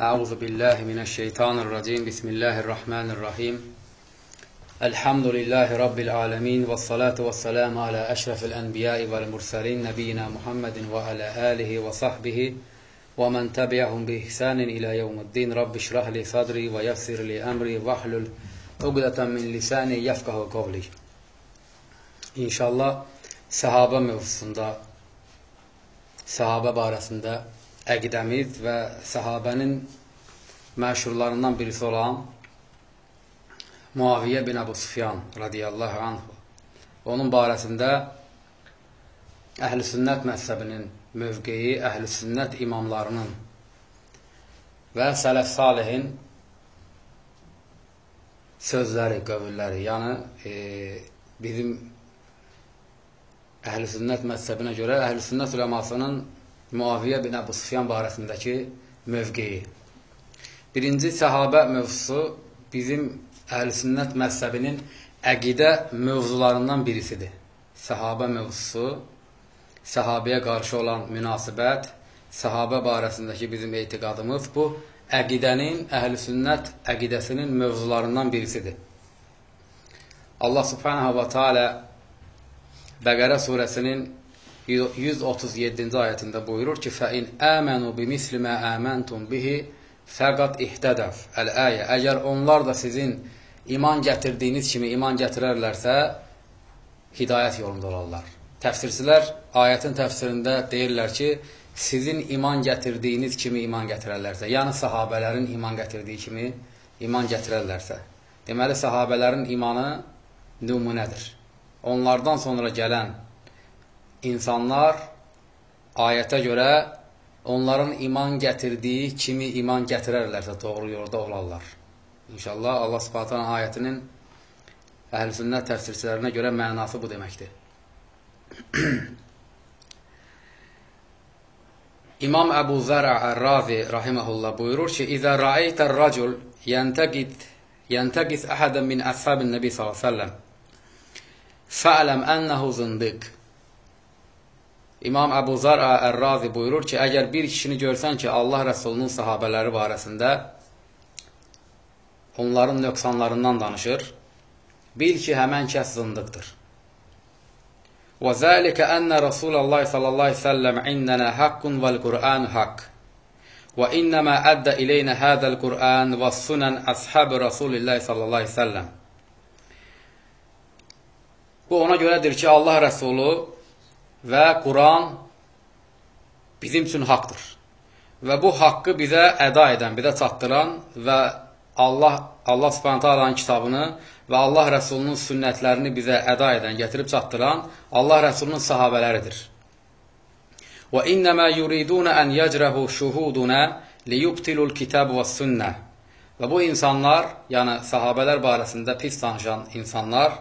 Euzu billahi mineşşeytanirracim. Bismillahirrahmanirrahim. Elhamdülillahi rabbil alamin ve salatu vesselam ala eşrefil enbiya'i vel murselin nebiyina Muhammedin ve ala alihi ve sahbihi ve men tabi'ahum bi ihsanin ila yevmiddin. Rabbi şrah li sadri ve yessir li emri ve hlul uqdatan min lisani yefkahu kavli. İnşallah sahaba mövzusunda sahaba barəsində əqidəmiz və sahabənin məşhurlarından birisi olan Muaviyyə bin Əbu Sufyan radiyallahu anhu. Onun barəsində əhl-i sünnət məzhəbinin mövqeyi, əhl-i sünnət imamlarının və sələf salihin sözləri, qövülləri, yəni e, bizim əhl-i sünnət məzhəbinə görə əhl-i sünnət uləmasının Muaviyyə bin Əbu Sufyan barəsindəki mövqeyi. Birinci səhabə mövzusu bizim əhl-i sünnət məzhəbinin əqidə mövzularından birisidir. Səhabə mövzusu, səhabəyə qarşı olan münasibət, səhabə barəsindəki bizim etiqadımız bu, əqidənin, əhl-i sünnət əqidəsinin mövzularından birisidir. Allah subhanahu wa ta'ala Bəqərə surəsinin 137-ci ayətində buyurur ki, fəin əmənu bimisli mə əməntum bihi fəqat ihtədəf. Əl-əyə, əgər onlar da sizin iman gətirdiyiniz kimi iman gətirərlərsə, hidayət yolunda olarlar. Təfsirsilər ayətin təfsirində deyirlər ki, sizin iman gətirdiyiniz kimi iman gətirərlərsə, yəni sahabələrin iman gətirdiyi kimi iman gətirərlərsə. Deməli, sahabələrin imanı nümunədir. Onlardan sonra gələn insanlar ayətə görə onların iman gətirdiyi kimi iman gətirərlərsə doğru yolda olarlar. İnşallah Allah subhatan ayətinin əhl-i sünnət təfsirçilərinə görə mənası bu deməkdir. İmam Əbu Zərə Ər-Razi rahiməhullah buyurur ki, İzə rəaytər racul yəntəqis əhədən min əshabin nəbi s.ə.v fəələm ənəhu zındiq İmam Əbu Zar Ər-Razi buyurur ki, əgər bir kişini görsən ki, Allah Rəsulunun sahabələri barəsində onların nöqsanlarından danışır, bil ki, həmən kəs zındıqdır. Və zəlikə ənnə Rasulallah sallallahu səlləm innənə haqqun vəl-Qur'an haqq. Və innəmə əddə ileynə hədəl-Qur'an və sunən əshəb Rasulillah sallallahu səlləm. Bu ona görədir ki, Allah Rəsulu və Quran bizim üçün haqdır. Və bu haqqı bizə əda edən, bizə çatdıran və Allah, Allah subhanətə alanın kitabını və Allah Rəsulunun sünnətlərini bizə əda edən, gətirib çatdıran Allah Rəsulunun sahabələridir. Və innəmə yuridunə ən yəcrəhu şuhudunə liyubtilul kitab və sünnə. Və bu insanlar, yəni sahabələr barəsində pis danışan insanlar,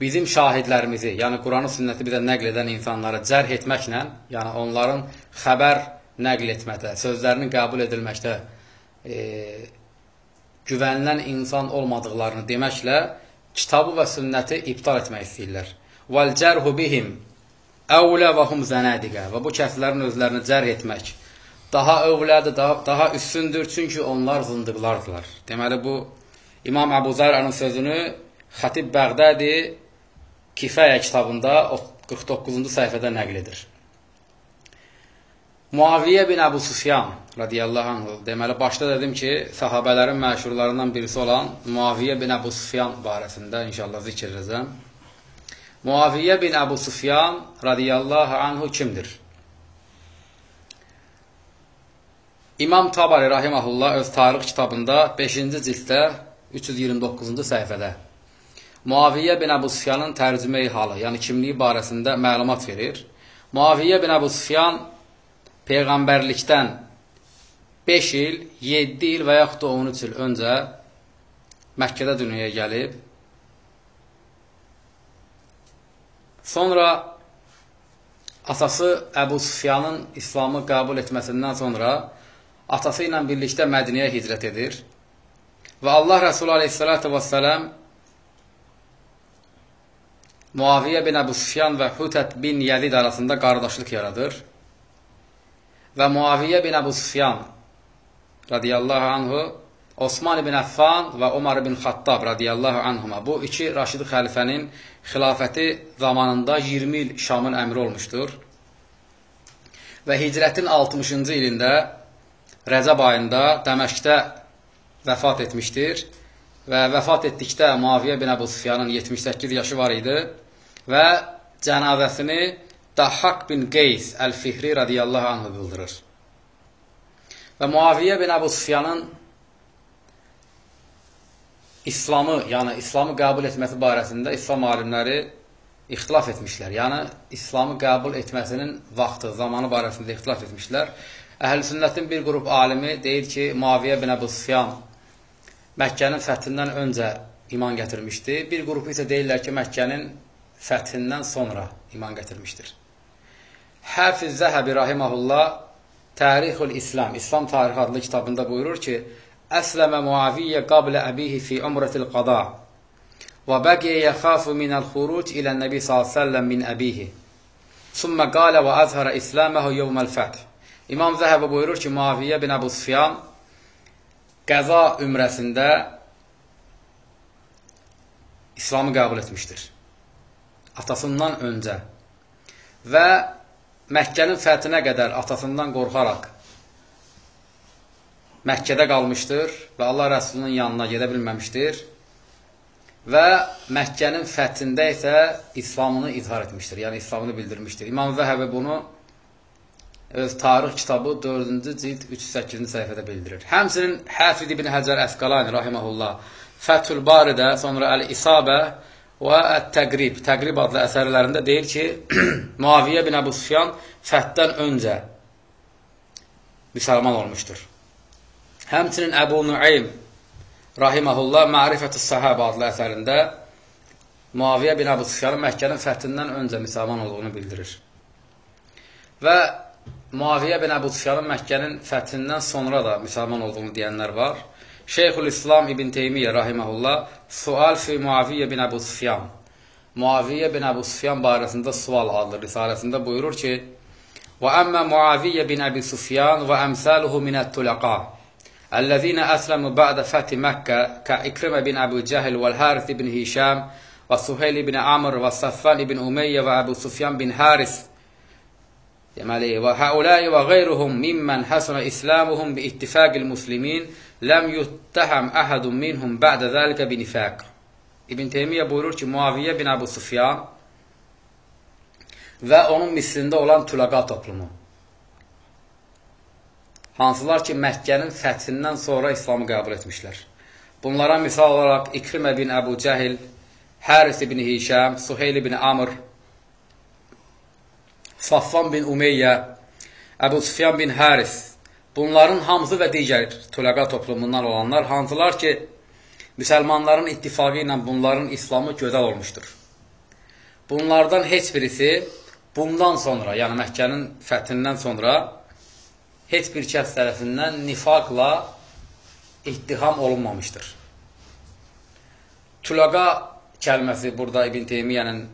bizim şahidlərimizi, yəni Quranı sünnəti bizə nəql edən insanları cərh etməklə, yəni onların xəbər nəql etməkdə, sözlərinin qəbul edilməkdə, e, güvənilən insan olmadıqlarını deməklə kitabı və sünnəti ibtal etmək istəyirlər. Vəl cərhu bihim əvlə və hum zənədiqə və bu kəslərin özlərini cərh etmək daha övlədir, daha, daha üstündür, çünki onlar zındıqlardılar. Deməli, bu İmam Əbu Zərənin sözünü Xatib Bəğdədi Kifəyə kitabında 49-cu səhifədə nəql edir. Muaviyyə bin Əbu Sufyan radiyallahu anh deməli başda dedim ki, sahabələrin məşhurlarından birisi olan Muaviyyə bin Əbu Sufyan barəsində inşallah zikr edəcəm. Muaviyyə bin Əbu Sufyan radiyallahu anhu kimdir? İmam Tabari rahiməhullah öz tarix kitabında 5-ci cilddə 329-cu səhifədə Muaviyyə bin Əbu Sufyanın tərcüməyi halı, yəni kimliyi barəsində məlumat verir. Muaviyyə bin Əbu Sufyan Peyğəmbərlikdən 5 il, 7 il və yaxud da 13 il öncə Məkkədə dünyaya gəlib. Sonra atası Əbu Sufyanın İslamı qəbul etməsindən sonra atası ilə birlikdə Mədiniyə hicrət edir. Və Allah Rəsulü aleyhissalatü vesselam Muaviyyə bin Əbu Sufyan və Hutət bin Yəzid arasında qardaşlıq yaradır və Muaviyyə bin Əbu Sufyan radiyallahu anhu, Osman ibn Əffan və Omar ibn Xattab radiyallahu anhuma. Bu iki Raşidi xəlifənin xilafəti zamanında 20 il Şamın əmri olmuşdur. Və hicrətin 60-cı ilində Rəcəb ayında Dəməşqdə vəfat etmişdir. Və vəfat etdikdə Muaviyyə bin Əbu Sufyanın 78 yaşı var idi və cənazəsini Dahhak bin Qeys Əl-Fihri radiyallahu anhu qıldırır. Və Muaviyyə bin Əbu Sufyanın İslamı, yəni İslamı qəbul etməsi barəsində İslam alimləri ixtilaf etmişlər. Yəni İslamı qəbul etməsinin vaxtı, zamanı barəsində ixtilaf etmişlər. Əhl-i sünnətin bir qrup alimi deyir ki, Muaviyyə bin Əbu Sufyan Məkkənin fəthindən öncə iman gətirmişdi. Bir qrupu isə deyirlər ki, Məkkənin fəthindən sonra iman gətirmişdir. Həfiz Zəhəbi rahiməhullah Tərixül İslam, İslam tarixi adlı kitabında buyurur ki, Əsləmə Muaviyyə qablə əbihi fi umrətil qada və bəqiyə yəxafu minəl xuruc ilə nəbi s.ə.v min əbihi. Sümmə qalə və əzhərə İsləməhu yevməl fəth. İmam Zəhəbi buyurur ki, Muaviyyə bin Əbu Sufyan qəza ümrəsində İslamı qəbul etmişdir. Atasından öncə və Məkkənin fəthinə qədər atasından qorxaraq Məkkədə qalmışdır və Allah Rəsulunun yanına gedə bilməmişdir və Məkkənin fəthində isə İslamını izhar etmişdir, yəni İslamını bildirmişdir. İmam Zəhəbi bunu öz tarix kitabı 4-cü cild 308-ci səhifədə bildirir. Həmsinin Həfid ibn Həcər Əsqalani rahiməhullah Fəthül Baridə, sonra Əl-İsabə və Ət-Təqrib, Təqrib adlı əsərlərində deyir ki, Muaviyyə bin Əbu Sufyan fəthdən öncə müsəlman olmuşdur. Həmçinin Əbu Nuaym rahiməhullah Ma'rifətü Səhabə adlı əsərində Muaviyyə bin Əbu Sufyanın Məkkənin fəthindən öncə müsəlman olduğunu bildirir. Və Muaviyyə bin Əbu Sufyanın Məkkənin fəthindən sonra da müsəlman olduğunu deyənlər var. Şeyxül İslam İbn Teymiyyə rahiməhullah Sual fi Muaviyyə bin Əbu Sufyan Muaviyyə bin Əbu Sufyan barəsində sual adlı risaləsində buyurur ki: "Və əmmə Muaviyyə bin Əbi Sufyan və əmsaluhu minət-tulaqa" الذين أسلموا بعد فتح مكة كإكرمة بن أبو جهل والحارث بن هشام وسهيل بن عمرو وصفان بن أمية وأبو سفيان بن حارث وهؤلاء وغيرهم ممن حسن إسلامهم باتفاق المسلمين ləm yuttəhəm əhədun minhum bə'də zəlikə binifəq. İbn Teymiyyə buyurur ki, Muaviyyə bin Əbu Sufyan və onun mislində olan Tulaqa toplumu. Hansılar ki, Məkkənin fəthindən sonra İslamı qəbul etmişlər. Bunlara misal olaraq İkrimə bin Əbu Cəhil, Həris ibn Hişəm, Suheyl ibn Amr, Safvan bin Umeyyə, Əbu Sufyan bin Həris, bunların hamısı və digər tüləqa toplumundan olanlar, hansılar ki, müsəlmanların ittifaqı ilə bunların İslamı gözəl olmuşdur. Bunlardan heç birisi bundan sonra, yəni Məkkənin fəthindən sonra heç bir kəs tərəfindən nifaqla ittiham olunmamışdır. Tulaqa kəlməsi burada İbn Teymiyyənin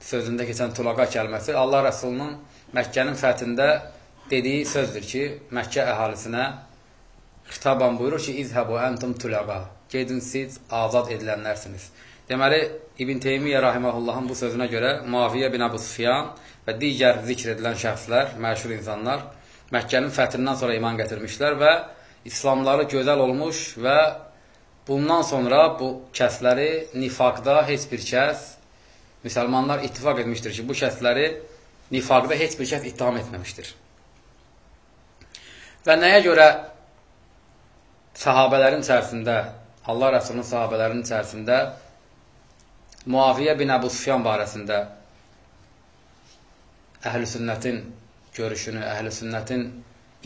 sözündə keçən tulaqa kəlməsi Allah Rəsulunun Məkkənin fəthində dediyi sözdür ki, Məkkə əhalisinə xitaban buyurur ki, İzhəbu əntum tulaqa. Gedin siz azad edilənlərsiniz. Deməli, İbn Teymiyyə rahiməhullahın bu sözünə görə Muaviyyə bin Əbu Sufyan və digər zikr edilən şəxslər, məşhur insanlar Məkkənin fəthindən sonra iman gətirmişlər və İslamları gözəl olmuş və bundan sonra bu kəsləri nifaqda heç bir kəs, müsəlmanlar ittifaq etmişdir ki, bu kəsləri nifaqda heç bir kəs ittiham etməmişdir. Və nəyə görə sahabələrin içərisində, Allah Rəsulunun sahabələrinin içərisində Muaviyyə bin Əbu Sufyan barəsində əhl-i sünnətin görüşünü, əhl-i sünnətin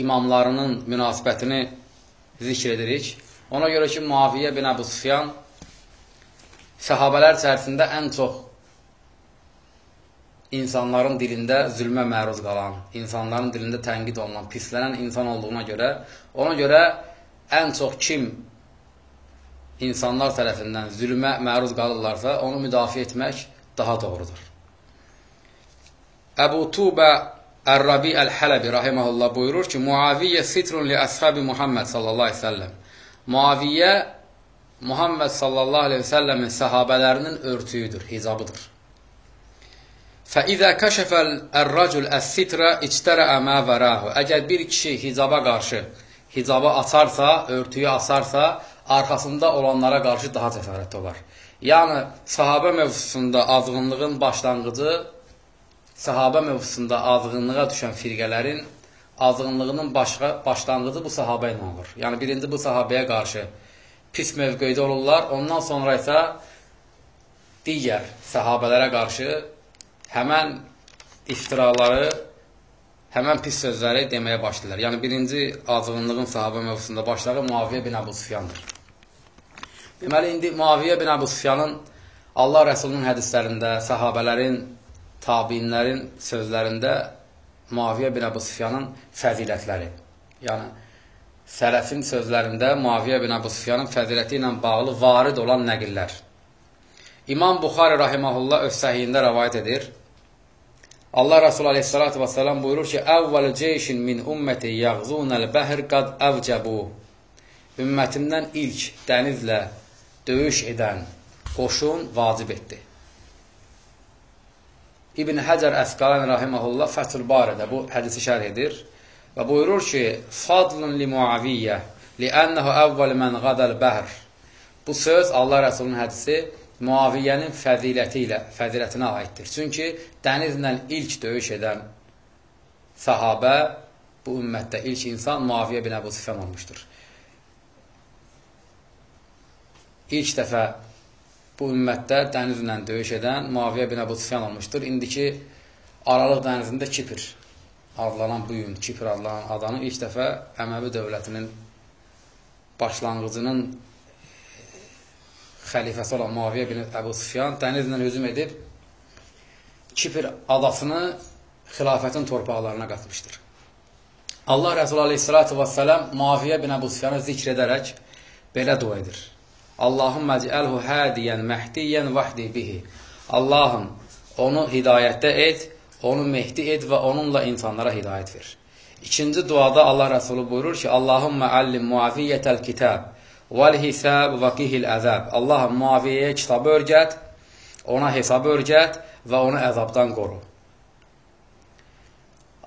imamlarının münasibətini zikr edirik. Ona görə ki, Muaviyyə bin Əbu Sufyan səhabələr içərisində ən çox insanların dilində zülmə məruz qalan, insanların dilində tənqid olunan, pislənən insan olduğuna görə, ona görə ən çox kim insanlar tərəfindən zülmə məruz qalırlarsa, onu müdafiə etmək daha doğrudur. Əbu Tubə Ər-Rabi Əl-Hələbi rahiməhullah buyurur ki, Muaviyyə sitrun li əshabi Muhammed sallallahu aleyhi ve sellem. Muaviyyə Muhammed sallallahu aleyhi ve sellemin səhabələrinin örtüyüdür, hicabıdır. Fəizə kəşəfəl ər-racul əs-sitrə içtərəə mə vərəhu. Əgər bir kişi hicaba qarşı, hicabı açarsa, örtüyü asarsa, arxasında olanlara qarşı daha cəsarətli olar. Yəni, sahabə mövzusunda azğınlığın başlanğıcı, sahabə mövzusunda azğınlığa düşən firqələrin azğınlığının başqa, başlanğıcı bu sahabə ilə olur. Yəni, birinci bu sahabəyə qarşı pis mövqeydə olurlar, ondan sonra isə digər sahabələrə qarşı həmən iftiraları, həmən pis sözləri deməyə başlayırlar. Yəni, birinci azğınlığın sahabə mövzusunda başlağı Muaviyyə bin Əbu Sufyandır. Deməli, indi Muaviyyə bin Əbu Sufyanın Allah Rəsulunun hədislərində, sahabələrin, tabinlərin sözlərində Muaviyyə bin Əbu Sufyanın fəzilətləri. Yəni, sələfin sözlərində Muaviyyə bin Əbu Sufyanın fəziləti ilə bağlı varid olan nəqillər. İmam Buxari rahiməhullah öz səhiyində rəvayət edir. Allah Resulü aleyhissalatü vesselam buyurur ki, Əvvəl ceyşin min ümməti yəğzunəl bəhr qad əvcəbu. Ümmətimdən ilk dənizlə döyüş edən qoşun vacib etdi. İbn Həcər Əsqalən rahiməhullah Fəthül Barədə bu hədisi şərh edir və buyurur ki, Fadlun li muaviyyə li'ənəhu əvvəl mən qadəl bəhr. Bu söz Allah Rəsulunun hədisi Muaviyyənin fəziləti ilə, fəzilətinə aiddir. Çünki dənizlə ilk döyüş edən sahabə bu ümmətdə ilk insan Muaviyyə bin Əbu Sufyan olmuşdur. İlk dəfə bu ümmətdə dənizlə döyüş edən Muaviyyə bin Əbu Sufyan olmuşdur. İndiki Aralıq dənizində Kipr adlanan bu gün Kipr adlanan adanı ilk dəfə Əməvi dövlətinin başlanğıcının xəlifəsi olan Muaviyyə bin Əbu Sufyan dənizlə hücum edib Kipr adasını xilafətin torpaqlarına qatmışdır. Allah Rəsulü aleyhissalatü vəssələm Muaviyyə bin Əbu Sufyanı zikr edərək belə dua edir. Allahım məcəlhu hədiyən məhdiyən vahdi bihi. Allahım onu hidayətdə et, onu mehdi et və onunla insanlara hidayət ver. İkinci duada Allah Rəsulü buyurur ki, Allahümmə allim muaviyyətəl kitab Vəl hisab və qihil əzəb. Allah Muaviyyəyə kitabı örgət, ona hesabı örgət və onu əzabdan qoru.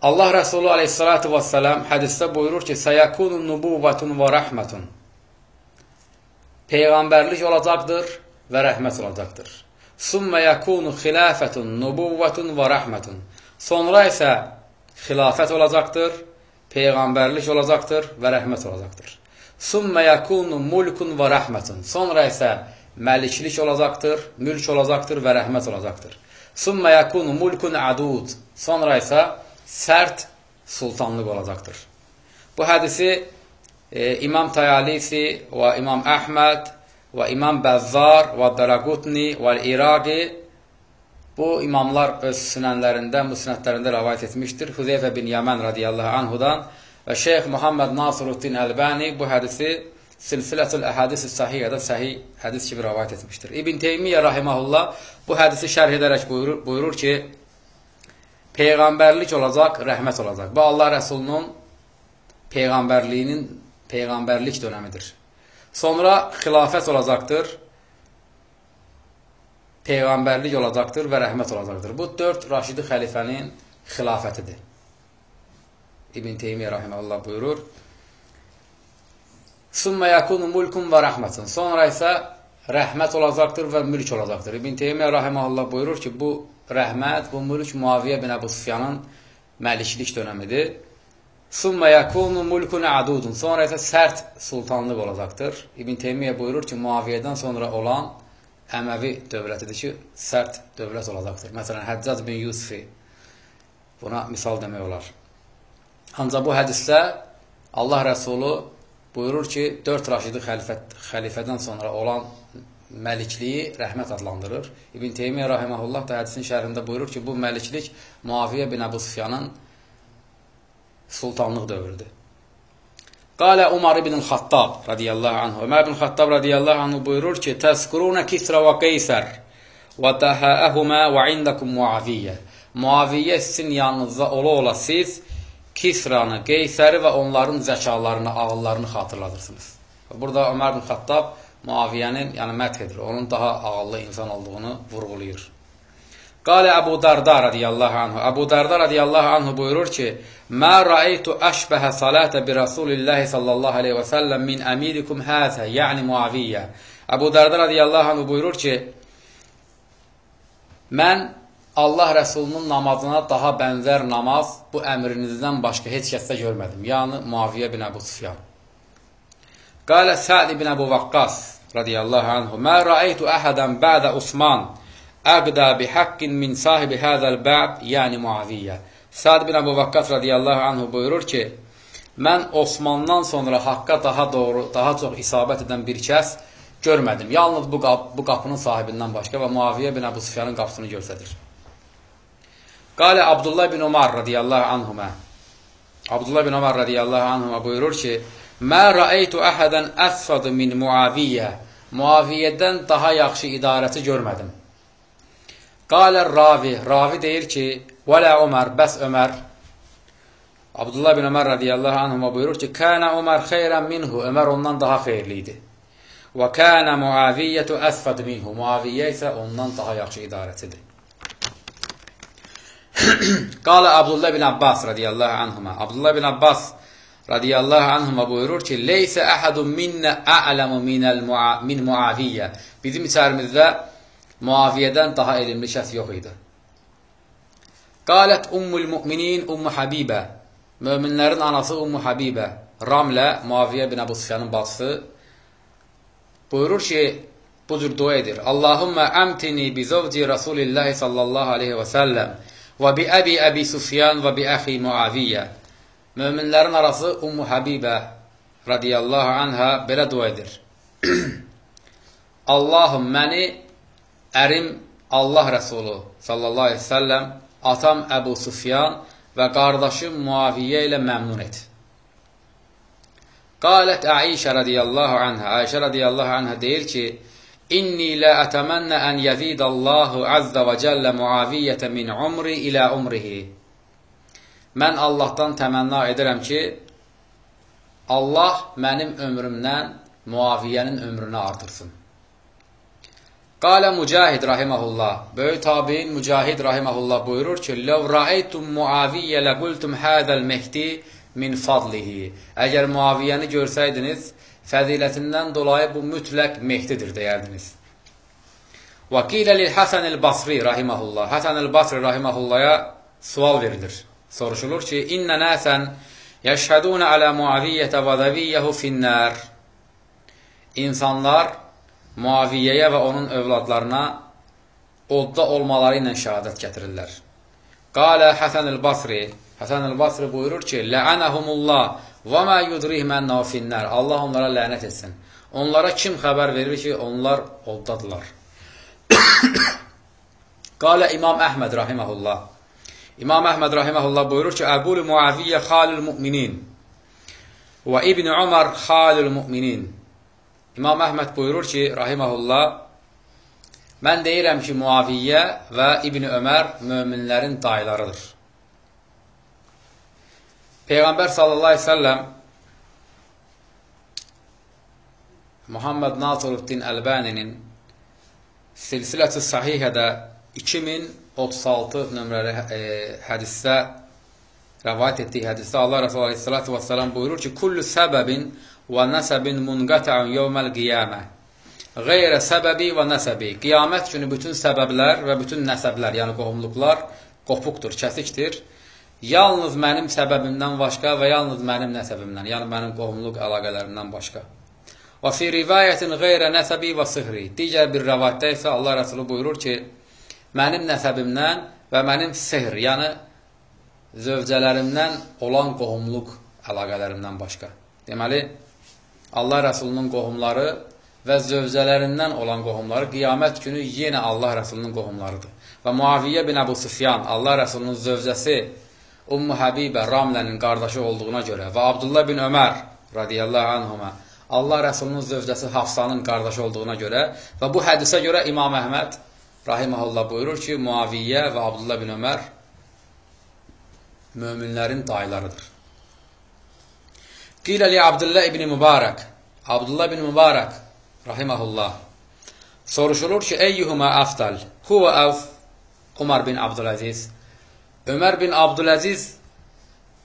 Allah Rəsulü aleyhissalatu vesselam hədisdə buyurur ki, Səyəkunu nubuvvətun və rəhmətun. Peyğəmbərlik olacaqdır və rəhmət olacaqdır. Sümmə yəkunu xilafətun nubuvvətun və rəhmətun. Sonra isə xilafət olacaqdır, peyğəmbərlik olacaqdır və rəhmət olacaqdır. Sümmə yəkunu mulkun və rəhmətun. Sonra isə məliklik olacaqdır, mülk olacaqdır və rəhmət olacaqdır. Sümmə yəkunu mulkun adud. Sonra isə sərt sultanlıq olacaqdır. Bu hədisi e, İmam Tayalisi və İmam Əhməd və İmam Bəzzar və Daraqutni və İraqi bu imamlar öz sünənlərində, müsnədlərində rəvayət etmişdir. Hüzeyfə bin Yəmən radiyallahu anhudan Və Şeyx Muhammed Nasiruddin Əlbəni bu hədisi Silsilətül Əhədis-i Sahiyyədə səhih hədis kimi rəvayət etmişdir. İbn Teymiyyə rahiməhullah bu hədisi şərh edərək buyurur, buyurur ki, Peyğəmbərlik olacaq, rəhmət olacaq. Bu Allah Rəsulunun Peyğəmbərliyinin Peyğəmbərlik dönəmidir. Sonra xilafət olacaqdır, Peyğəmbərlik olacaqdır və rəhmət olacaqdır. Bu dörd Raşidi xəlifənin xilafətidir. İbn Teymiyyə rahimehullah buyurur. Summa yakunu mulkun və rəhmətun. Sonra isə rəhmət olacaqdır və mülk olacaqdır. İbn Teymiyyə rahimehullah buyurur ki, bu rəhmət, bu mülk Muaviyyə bin Əbu Sufyanın məliklik dönəmidir. Summa yakunu mulkun adudun. Sonra isə sərt sultanlıq olacaqdır. İbn Teymiyyə buyurur ki, Muaviyyədən sonra olan Əməvi dövlətidir ki, sərt dövlət olacaqdır. Məsələn, Həccac bin Yusufi buna misal demək olar. Ancaq bu hədisdə Allah Rəsulu buyurur ki, dörd raşidi xəlifət, xəlifədən sonra olan məlikliyi rəhmət adlandırır. İbn Teymiyyə rahiməhullah da hədisin şərhində buyurur ki, bu məliklik Muaviyyə bin Əbu Sufyanın sultanlıq dövrüdür. Qalə Umar ibn Xattab radiyallahu anhu. Ömər ibn Xattab radiyallahu anhu buyurur ki, Təskuruna Kisra və Qeysər və dəhəəhumə və indakum Muaviyyə. Muaviyyə sizin yanınızda ola-ola siz Kisranı, Qeysəri və onların zəkalarını, ağıllarını xatırladırsınız. Burada Ömər bin Xattab Muaviyyənin, yəni məth edir, onun daha ağıllı insan olduğunu vurğulayır. Qalə Əbu Darda radiyallahu anhu. Əbu Darda radiyallahu anhu buyurur ki, Mə rəeytu əşbəhə salətə bi Rasulillahi sallallahu aleyhi və səlləm min əmirikum həzə, yəni Muaviyyə. Əbu Darda radiyallahu anhu buyurur ki, mən Allah Rəsulunun namazına daha bənzər namaz bu əmrinizdən başqa heç kəsdə görmədim. Yəni, Muaviyyə bin Əbu Sufyan. Qalə Səd ibn Əbu Vaqqas radiyallahu anhu Mə rəeytu əhədən bədə Osman əqdə bi haqqin min sahibi həzəl bəb, yəni Muaviyyə. Səd ibn Əbu Vaqqas radiyallahu anhu buyurur ki, mən Osmandan sonra haqqa daha doğru, daha çox isabət edən bir kəs görmədim. Yalnız bu, qap bu qapının sahibindən başqa və Muaviyyə bin Əbu Sufyanın qapısını göstərir. Qalə Abdullah bin Umar radiyallahu anhumə Abdullah bin Umar radiyallahu anhumə buyurur ki, Mə rəeytu əhədən əsfadı min Muaviyyə Muaviyyədən daha yaxşı idarəçi görmədim. Qalə ravi, ravi deyir ki, Vələ Ömər, bəs Ömər Abdullah bin Ömər radiyallahu anhumə buyurur ki, Kənə Ömər xeyrən minhu, Ömər ondan daha xeyirli idi. Və kənə Muaviyyətü əsfəd minhu, Muaviyyə isə ondan daha yaxşı idarəçidir. Qala Abdullah bin Abbas radiyallahu anhuma. Abdullah bin Abbas radiyallahu anhuma buyurur ki, Leysə əhədun minnə a'ləmu min Muaviyyə. Bizim içərimizdə Muaviyyədən daha elmli şəxs yox idi. Qalət Ummul Müminin Ummu Habibə. Möminlərin anası Ummu Habibə. Ramlə Muaviyyə bin Əbu Sufyanın bacısı buyurur ki, bu cür dua edir. Allahumma əmtini bi zovci Rasulillahi sallallahu aleyhi və səlləm və bi əbi əbi Sufyan və bi əxi Muaviyyə. Möminlərin arası Ummu Habibə radiyallahu anhə belə dua edir. Allahım məni ərim Allah Rəsulu sallallahu aleyhi səlləm, atam Əbu Sufyan və qardaşım Muaviyyə ilə məmnun et. Qalət Əişə radiyallahu anhə, Əişə radiyallahu anhə deyir ki, İnni la ətəmənnə ən yəzidallahu azza və cəllə muaviyyətə min umri ilə umrihi. Mən Allahdan təmənna edirəm ki, Allah mənim ömrümdən Muaviyyənin ömrünü artırsın. Qalə Mücahid rahiməhullah, böyük tabiin Mücahid rahiməhullah buyurur ki, Ləv rəeytum Muaviyyə ləqultum hədəl mehdi min fadlihi. Əgər Muaviyyəni görsəydiniz, fəzilətindən dolayı bu mütləq mehdidir deyərdiniz. Və qilə lil Həsən el-Basri rahiməhullah. Həsən el-Basri rahiməhullaya sual verilir. Soruşulur ki, İnnə nəsən yəşhədunə alə muaviyyətə və dəviyyəhu finnər. İnsanlar Muaviyyəyə və onun övladlarına odda olmaları ilə şəhadət gətirirlər. Qalə Həsən el-Basri Həsən el-Basri buyurur ki, Lə'ənəhumullah Və mə yudrih mənnə finnər. Allah onlara lənət etsin. Onlara kim xəbər verir ki, onlar oddadılar. Qalə İmam Əhməd rahiməhullah. İmam Əhməd rahiməhullah buyurur ki, Əqulu Muaviyyə xalül müminin və İbn Umar xalül müminin. İmam Əhməd buyurur ki, rahiməhullah, mən deyirəm ki, Muaviyyə və İbn Ömər möminlərin dayılarıdır. Peyğəmbər sallallahu əleyhi və səlləm Muhammed Nasiruddin Əlbaninin Silsiləti Sahihədə 2036 nömrəli e, hədisdə rəvayət etdiyi hədisdə Allah Resulü Aleyhissalatu vesselam buyurur ki: "Kullu səbəbin və nəsəbin munqata'un yawmal qiyamə." Qeyrə səbəbi və nəsəbi. Qiyamət günü bütün səbəblər və bütün nəsəblər, yəni qohumluqlar qopuqdur, kəsikdir. Yalnız mənim səbəbimdən başqa və yalnız mənim nəsəbimdən, yəni mənim qohumluq əlaqələrimdən başqa. Və fi rivayətin qeyrə nəsəbi və sıxri. Digər bir rəvayətdə isə Allah Rəsulü buyurur ki, mənim nəsəbimdən və mənim sehr, yəni zövcələrimdən olan qohumluq əlaqələrimdən başqa. Deməli, Allah Rəsulunun qohumları və zövcələrindən olan qohumları qiyamət günü yenə Allah Rəsulunun qohumlarıdır. Və Muaviyyə bin Əbu Sufyan, Allah Rəsulunun zövcəsi Ummu Həbibə Ramlənin qardaşı olduğuna görə və Abdullah bin Ömər radiyallahu anhuma Allah Rəsulunun zövcəsi Hafsanın qardaşı olduğuna görə və bu hədisə görə İmam Əhməd rahiməhullah buyurur ki, Muaviyyə və Abdullah bin Ömər möminlərin dayılarıdır. Qilə li Abdullah ibn Mübarək Abdullah ibn Mübarək rahiməhullah soruşulur ki, eyyuhuma afdal huva av Umar bin Abdüləziz Ömər bin Abdüləziz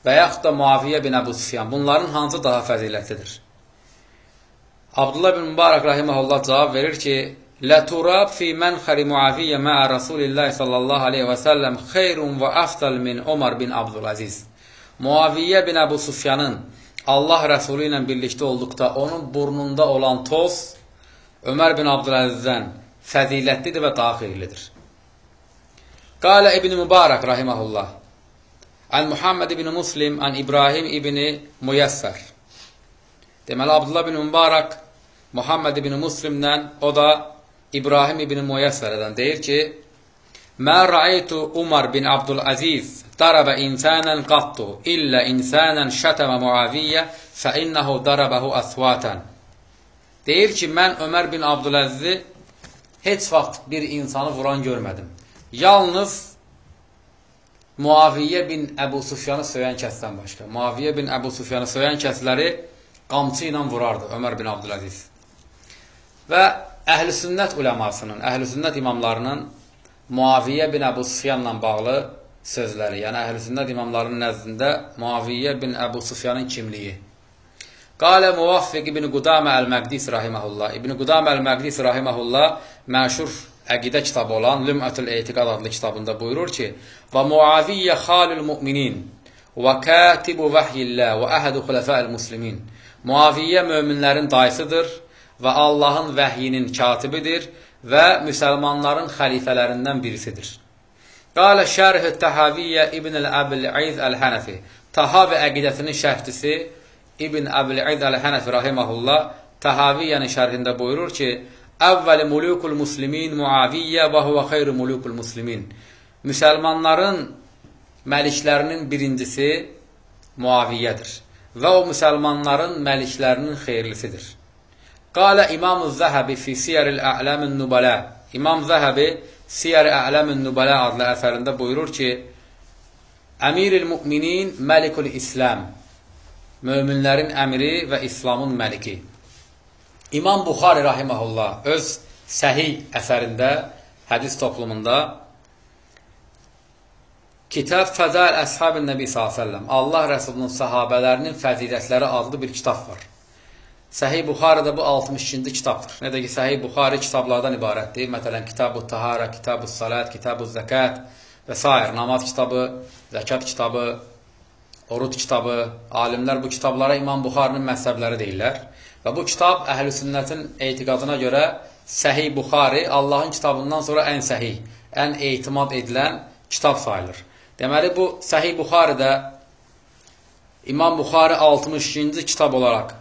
və yaxud da Muaviyyə bin Əbu Sufyan bunların hansı daha fəzilətlidir? Abdullah bin Mübarək rahiməhullah cavab verir ki, لتراب في منخر معاوية مع رسول الله صلى الله عليه وسلم خير وأفضل من Umar bin Abdülaziz. Muaviyyə bin Əbu Sufyanın Allah Rəsulu ilə birlikdə olduqda onun burnunda olan toz Ömər bin Abdüləzizdən fəzilətlidir və daha xeyirlidir. Qalə İbn Mübarək rahiməhullah Ən Muhammed ibn Muslim, ən İbrahim ibn Muyassər. Deməli, Abdullah ibn Mübarək Muhammed ibn Muslimdən, o da İbrahim ibn Muyassərədən deyir ki, Mə rəaytu Umar bin Abdülaziz darabə insanən qattu illə insanən şətəmə muaviyyə fə innəhu darabəhu əsvatən. Deyir ki, mən Ömər bin Abdüləzizi heç vaxt bir insanı vuran görmədim. Yalnız Muaviyyə bin Əbu Sufyanı söyən kəsdən başqa. Muaviyyə bin Əbu Sufyanı söyən kəsləri qamçı ilə vurardı Ömər bin Abdüləziz. Və əhl-i sünnət uləmasının, əhl-i sünnət imamlarının Muaviyyə bin Əbu Sufyanla bağlı sözləri, yəni əhl-i sünnət imamlarının nəzdində Muaviyyə bin Əbu Sufyanın kimliyi. Qalə Muvaffiq ibn Qudamə əl-Məqdis rahiməhullah. İbn Qudamə əl-Məqdis rahiməhullah məşhur əqidə kitabı olan Lümətül Etiqad adlı kitabında buyurur ki: "Və Muaviyyə xalul müminin və katibu vahyillah və əhadu xulafa'il muslimin." Muaviyyə möminlərin dayısıdır və Allahın vəhyinin katibidir və müsəlmanların xəlifələrindən birisidir. Qalə şərh Təhaviyyə İbn Əbil-İz Əl-Hənəfi Tahavi əqidəsinin şərhçisi İbn Əbil-İz Əl-Hənəfi rahiməhullah Təhaviyyənin şərhində buyurur ki, Əvvəli mulukul muslimin Muaviyyə və huvə xeyru mulukul muslimin Müsəlmanların məliklərinin birincisi Muaviyyədir və o müsəlmanların məliklərinin xeyirlisidir. Qalə İmam-ı Zəhəbi fi Siyər-il Ələmin Nübələ İmam Zəhəbi Siyər-i Ələmin Nübələ adlı əsərində buyurur ki, Əmiril müminin Məlikul İslam Möminlərin əmiri və İslamın məliki. İmam Buxari rahiməhullah öz səhih əsərində, hədis toplumunda Kitab Fəzəl Əshab-ı Nəbi s.ə.v Allah Rəsulunun sahabələrinin fəzilətləri adlı bir kitab var. Səhih Buxarıda bu 62-ci kitabdır. Nə də ki, Səhih Buxarı kitablardan ibarətdir. Məsələn, Kitab-ı Tahara, Kitab-ı Salat, Kitab-ı Zəkat və s. Namaz kitabı, zəkat kitabı, orud kitabı. Alimlər bu kitablara İmam Buxarının məhzəbləri deyirlər. Və bu kitab əhl-i sünnətin etiqadına görə Səhih Buxari Allahın kitabından sonra ən səhih, ən etimad edilən kitab sayılır. Deməli, bu Səhih Buxaridə İmam Buxari 62-ci kitab olaraq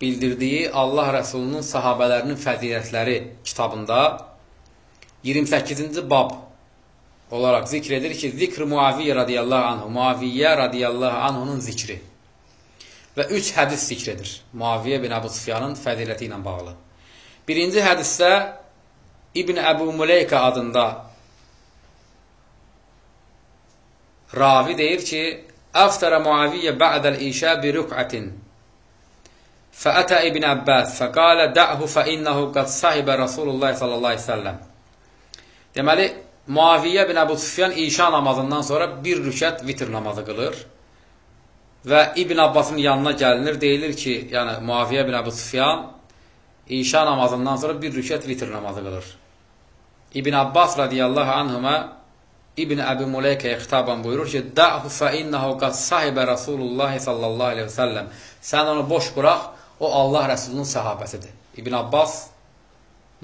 bildirdiyi Allah Rəsulunun sahabələrinin fəzilətləri kitabında 28-ci bab olaraq zikr edir ki, zikr Muaviyyə radiyallahu anhu, Muaviyyə radiyallahu anhunun zikri. Və üç hədis zikr edir Muaviyyə bin Əbu Sufyanın fəziləti ilə bağlı. Birinci hədisdə İbn Əbu Muleyka adında ravi deyir ki, Əftərə Muaviyyə bə'dəl işə bi rük'atin Fəətə İbn Əbbas fəqalə də'hu fəinnəhu qad sahibə Rasulullah sallallahu aleyhi səlləm. Deməli, Muaviyyə bin Əbu Sufyan işa namazından sonra bir rükət vitr namazı qılır və İbn Abbasın yanına gəlinir, deyilir ki, yəni Muaviyyə bin Əbu Sufyan işa namazından sonra bir rükət vitr namazı qılır. İbn Abbas radiyallahu anhümə İbn Əbi Muleykəyə xitabən buyurur ki, Də'hu fəinnəhu qad sahibə Rasulullah sallallahu aleyhi və səlləm. Sən onu boş burax, O Allah Rəsulunun sahabəsidir. İbn Abbas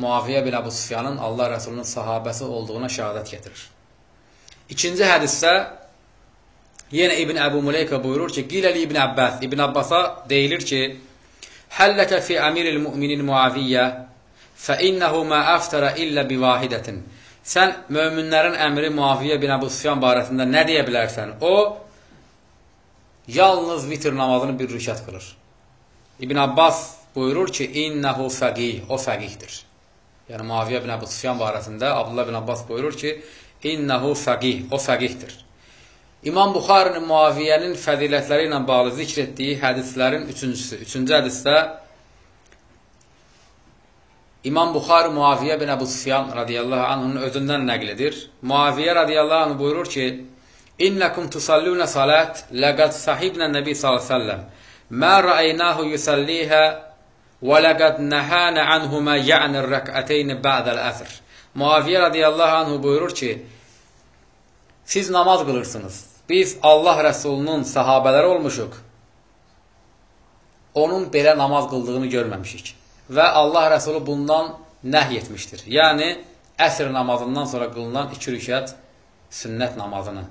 Muaviyyə bin Əbu Sufyanın Allah Rəsulunun sahabəsi olduğuna şəhadət getirir. İkinci hədisdə yenə İbn Əbu Muleykə buyurur ki, Qiləli İbn Abbas, İbn Abbasa deyilir ki, Həlləkə fi əmiril müminin Muaviyyə fə innəhu mə əftərə illə bivahidətin. Sən möminlərin əmri Muaviyyə bin Əbu Sufyan barəsində nə deyə bilərsən? O, yalnız vitr namazını bir rükət qılır. İbn Abbas buyurur ki, innəhu fəqih, o fəqihdir. Yəni, Muaviyyə bin Əbu Sufyan barəsində Abdullah bin Abbas buyurur ki, innəhu fəqih, o fəqihdir. İmam Buxarinin Muaviyyənin fədilətləri ilə bağlı zikr etdiyi hədislərin üçüncüsü. Üçüncü hədisdə İmam Buxari Muaviyyə bin Əbu Sufyan radiyallahu anhunun özündən nəql edir. Muaviyyə radiyallahu anh buyurur ki, İnnəkum tusalluna salat laqad sahibna Nəbi səlləm ma ra'aynahu yusalliha və laqad nahana anhuma ya'ni ar-rak'atayn ba'da al-asr. Muaviyyə radiyallahu anhu buyurur ki, siz namaz qılırsınız. Biz Allah Rəsulunun sahabələri olmuşuq. Onun belə namaz qıldığını görməmişik. Və Allah Rəsulu bundan nəhy etmişdir. Yəni, əsr namazından sonra qılınan iki rükət sünnət namazını.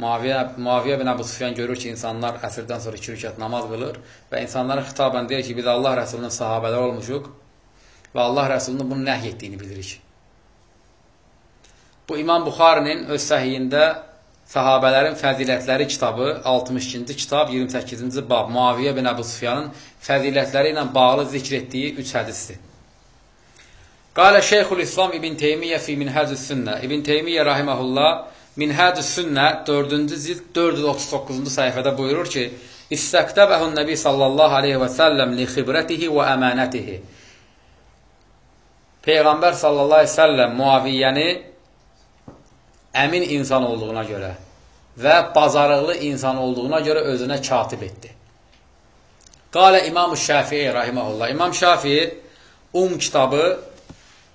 Muaviyyə, Muaviyyə bin Əbu Sufyan görür ki, insanlar əsrdən sonra iki rükət namaz qılır və insanlara xitabən deyir ki, biz Allah Rəsulunun sahabələri olmuşuq və Allah Rəsulunun bunu nəhy etdiyini bilirik. Bu İmam Buxarinin öz səhiyində Sahabələrin fəzilətləri kitabı 62-ci kitab 28-ci bab Muaviyyə bin Əbu Sufyanın fəzilətləri ilə bağlı zikr etdiyi üç hədisdir. Qalə Şeyxul İslam İbn Teymiyyə fi Minhəcüs Sünnə İbn Teymiyyə rahiməhullah Minhəcüs Sünnə 4-cü cild 439-cu səhifədə buyurur ki, İstəqtəbəhun Nəbi sallallahu aleyhi və səlləm li xibrətihi və əmanətihi Peyğəmbər sallallahu aleyhi və səlləm Muaviyyəni əmin insan olduğuna görə və bazarıqlı insan olduğuna görə özünə katib etdi. Qalə İmam-ı Şəfi'i rahiməhullah. İmam Şafii Um kitabı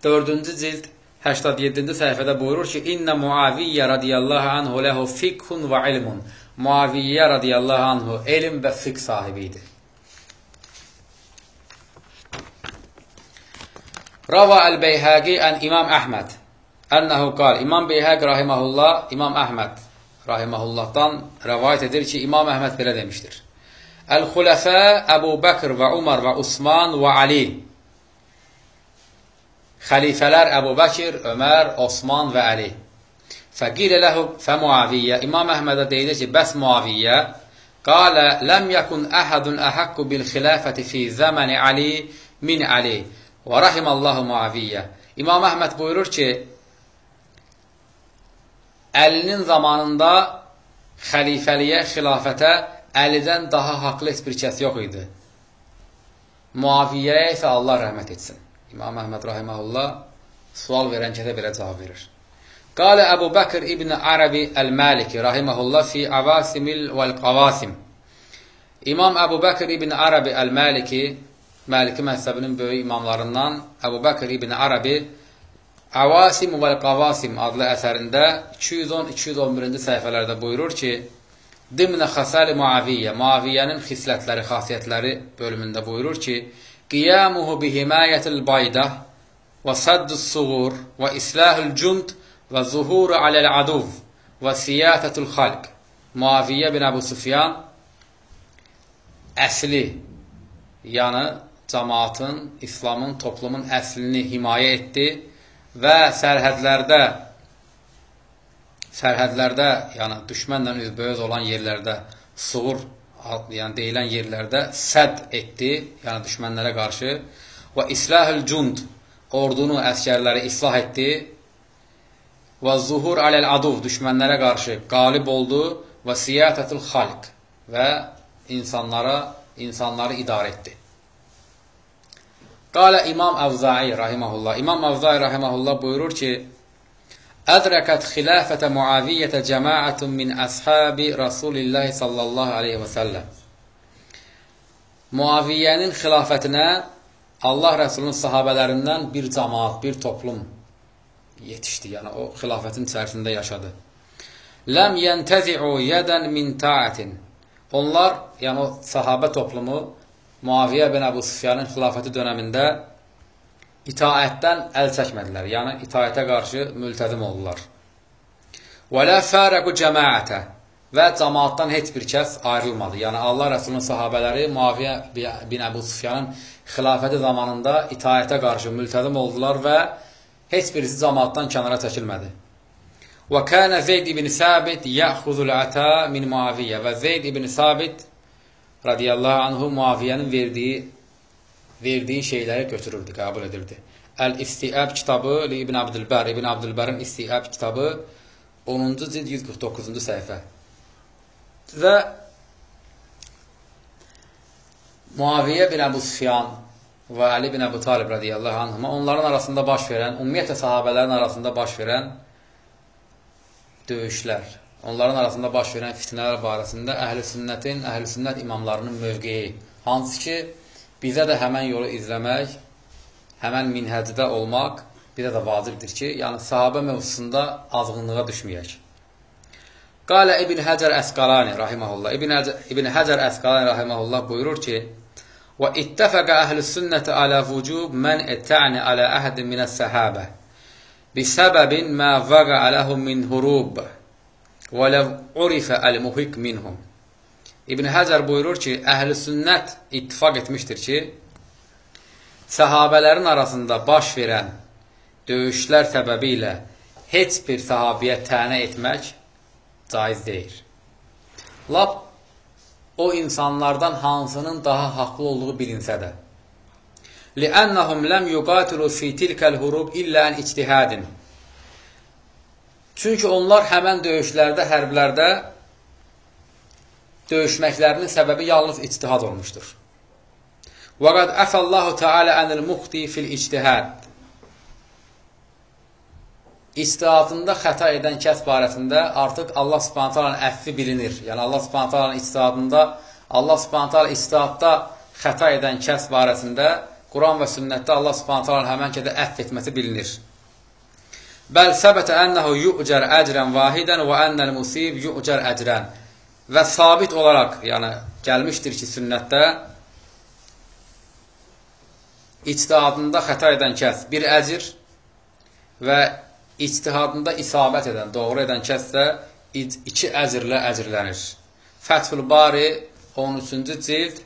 4-cü cild 87-ci səhifədə buyurur ki, İnnə Muaviyyə radiyallahu anhu ləhu fikhun və ilmun. Muaviyyə radiyallahu anhu elm və fiqh sahibi idi. Rava əl-Beyhəqi ən İmam Əhməd Ənəhu qal, İmam Beyhəq rahiməhullah, İmam Əhməd rahiməhullahdan rəvayət edir ki, İmam Əhməd belə demişdir. Əl-Xulafə Əbu Bəkr və Umar və Usman və Ali Xəlifələr Əbu Bəkir, Ömər, Osman və Əli. Fəqilə ləhu fəmuaviyyə. İmam Əhmədə deyilir ki, bəs muaviyyə qalə ləm yəkun əhədun əhəqqu bil xilafəti fi zəməni Ali min Ali və rahimallahu muaviyyə. İmam Əhməd buyurur ki, Əlinin zamanında xəlifəliyə, xilafətə Əlidən daha haqlı heç bir kəs yox idi. Muaviyyəyə isə Allah rəhmət etsin. İmam Əhməd rahiməhullah sual verən kəsə belə cavab verir. Qalə Əbu Bəkr ibn Ərəbi Əl-Maliki rahiməhullah fi Avasimil vəl-Qavasim. İmam Əbu Bəkr ibn Ərəbi Əl-Maliki Maliki məzhəbinin böyük imamlarından Əbu Bəkr ibn Ərəbi Əvasim və Qavasim adlı əsərində 210-211-ci səhifələrdə buyurur ki, Dimnə xəsəli Muaviyyə, Muaviyyənin xislətləri, xasiyyətləri bölümündə buyurur ki, Qiyamuhu bi himayətil baydah və saddus suğur və islahül cund və zuhuru aləl aduv və siyatətul xalq. Muaviyyə bin Əbu Sufyan əsli, yəni cəmaatın, İslamın, toplumun əslini himayə etdi və sərhədlərdə sərhədlərdə, yəni düşmənlə üzbəyöz olan yerlərdə suğur yəni deyilən yerlərdə səd etdi, yəni düşmənlərə qarşı və islahül cund ordunu, əskərləri islah etdi və zuhur aləl aduv düşmənlərə qarşı qalib oldu və siyatətul xalq və insanlara insanları idarə etdi. Qalə İmam Əvzai rahiməhullah. İmam Əvzai rahiməhullah buyurur ki, Ədrəkət xilafətə Muaviyyətə cəmaətun min əshabi Rasulillahi sallallahu aleyhi və səlləm. Muaviyyənin xilafətinə Allah Rəsulunun sahabələrindən bir cəmaat, bir toplum yetişdi. Yəni, o xilafətin içərisində yaşadı. Ləm yəntəzi'u yədən min ta'atin. Onlar, yəni o sahabə toplumu Muaviyyə bin Əbu Sufyanın xilafəti dönəmində itaətdən əl çəkmədilər. Yəni, itaətə qarşı mültəzim oldular. Və lə fərəqu cəmaətə və cəmaatdan heç bir kəs ayrılmadı. Yəni, Allah Rəsulunun sahabələri Muaviyyə bin Əbu Sufyanın xilafəti zamanında itaətə qarşı mültəzim oldular və heç birisi cəmaatdan kənara çəkilmədi. Və kənə Zeyd ibn Sabit yəxuzul əta min Muaviyyə və Zeyd ibn Sabit radiyallahu anhu Muaviyyənin verdiyi verdiyi şeyləri götürürdü, qəbul edirdi. Əl-İstiab kitabı İbn Abdülbər, İbn Abdülbərin İstiab kitabı 10-cu cild 149-cu səhifə. və Muaviyyə bin Əbu Sufyan və Ali bin Əbu Talib radiyallahu anhuma onların arasında baş verən, ümumiyyətlə sahabələrin arasında baş verən döyüşlər, onların arasında baş verən fitnələr barəsində əhl-i sünnətin, əhl-i sünnət imamlarının mövqeyi, hansı ki, bizə də həmən yolu izləmək, həmən minhəcdə olmaq bizə də vacibdir ki, yəni sahabə mövzusunda azğınlığa düşməyək. Qalə İbn Həcər Əsqalani rahimehullah. İbn İbn Həcər Əsqalani rahimehullah buyurur ki: "Və ittafaqə əhlus-sünnəti alə vücub men itta'ni alə ahadin minəs-səhabə bisəbəbin mə vaqa'a lahum min hurub və law urifa al-muhiq minhum." İbn Həcər buyurur ki, əhlus-sünnət ittifaq etmişdir ki, səhabələrin arasında baş verən döyüşlər səbəbi ilə heç bir sahabiyə tənə etmək caiz deyil. Lap o insanlardan hansının daha haqlı olduğu bilinsə də. لِأَنَّهُمْ لَمْ يُقَاتِلُوا فِي تِلْكَ الْهُرُوبِ إِلَّا أَنْ اِجْتِهَادٍ Çünki onlar həmən döyüşlərdə, hərblərdə döyüşməklərinin səbəbi yalnız ictihad olmuşdur. وَقَدْ أَفَى اللّٰهُ تَعَالَى أَنِ الْمُخْتِي فِي الْاِجْتِهَادِ İstihatında xəta edən kəs barəsində artıq Allah subhanət halanın əffi bilinir. Yəni Allah subhanət halanın istihatında, Allah subhanət hala istihatda xəta edən kəs barəsində Quran və sünnətdə Allah subhanət halanın həmən kədə əff etməsi bilinir. Bəl səbətə ənəhu yu'cər əcrən vahidən və ənəl musib yu'cər əcrən. Və sabit olaraq, yəni gəlmişdir ki, sünnətdə ictihadında xəta edən kəs bir əcr və ictihadında isabət edən, doğru edən kəs də iki əzrlə əzrlənir. Fəthül Bari 13-cü cild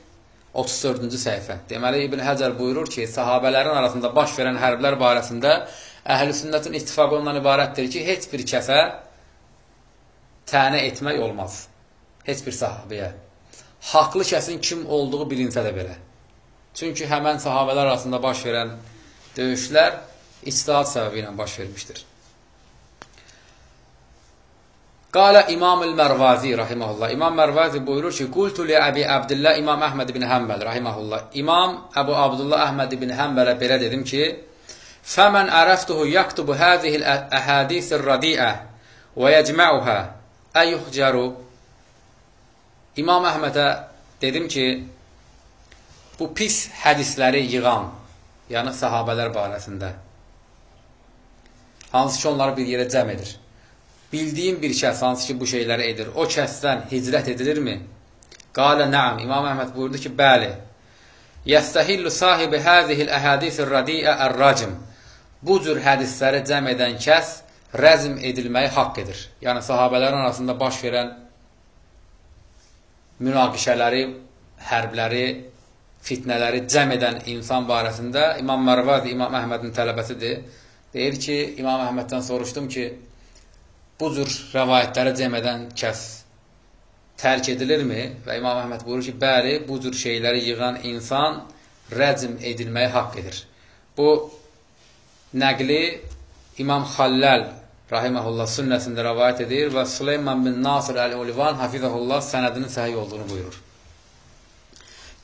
34-cü səhifə. Deməli, İbn Həcər buyurur ki, sahabələrin arasında baş verən hərblər barəsində əhl-i sünnətin ittifaqı ondan ibarətdir ki, heç bir kəsə tənə etmək olmaz. Heç bir sahabəyə. Haqlı kəsin kim olduğu bilinsə də belə. Çünki həmən sahabələr arasında baş verən döyüşlər ictihad səbəbi ilə baş vermişdir. Qala İmam el-Mərvazi rahimehullah. İmam Mərvazi buyurur ki: "Qultu li Əbi Abdullah İmam Əhməd ibn Həmbəl rahimehullah." İmam Əbu Abdullah Əhməd ibn Həmbələ belə dedim ki: "Fəmən ərəftuhu yaktubu hadihi al-ahadis-radi'a və yecma'uha ayuhjaru." İmam Əhmədə dedim ki, bu pis hədisləri yığan, yəni sahabələr barəsində hansı ki onları bir yerə cəm edir bildiyim bir şəxs hansı ki bu şeyləri edir, o kəsdən hicrət edilirmi? Qalə nəam. İmam Əhməd buyurdu ki, bəli. Yəstəhillu sahibi həzihil əhədisir radiə ər-racim. Bu cür hədisləri cəm edən kəs rəzm edilməyi haqq edir. Yəni, sahabələrin arasında baş verən münaqişələri, hərbləri, fitnələri cəm edən insan barəsində İmam Mərvadi İmam Əhmədin tələbəsidir. Deyir ki, İmam Əhməddən soruşdum ki, bu cür rəvayətləri cəm edən kəs tərk edilirmi? Və İmam Əhməd buyurur ki, bəli, bu cür şeyləri yığan insan rəcm edilməyə haqq edir. Bu nəqli İmam Xalləl rahiməhullah sünnəsində rəvayət edir və Süleyman bin Nasir Əl-Ulivan hafizəhullah sənədinin səhiy olduğunu buyurur.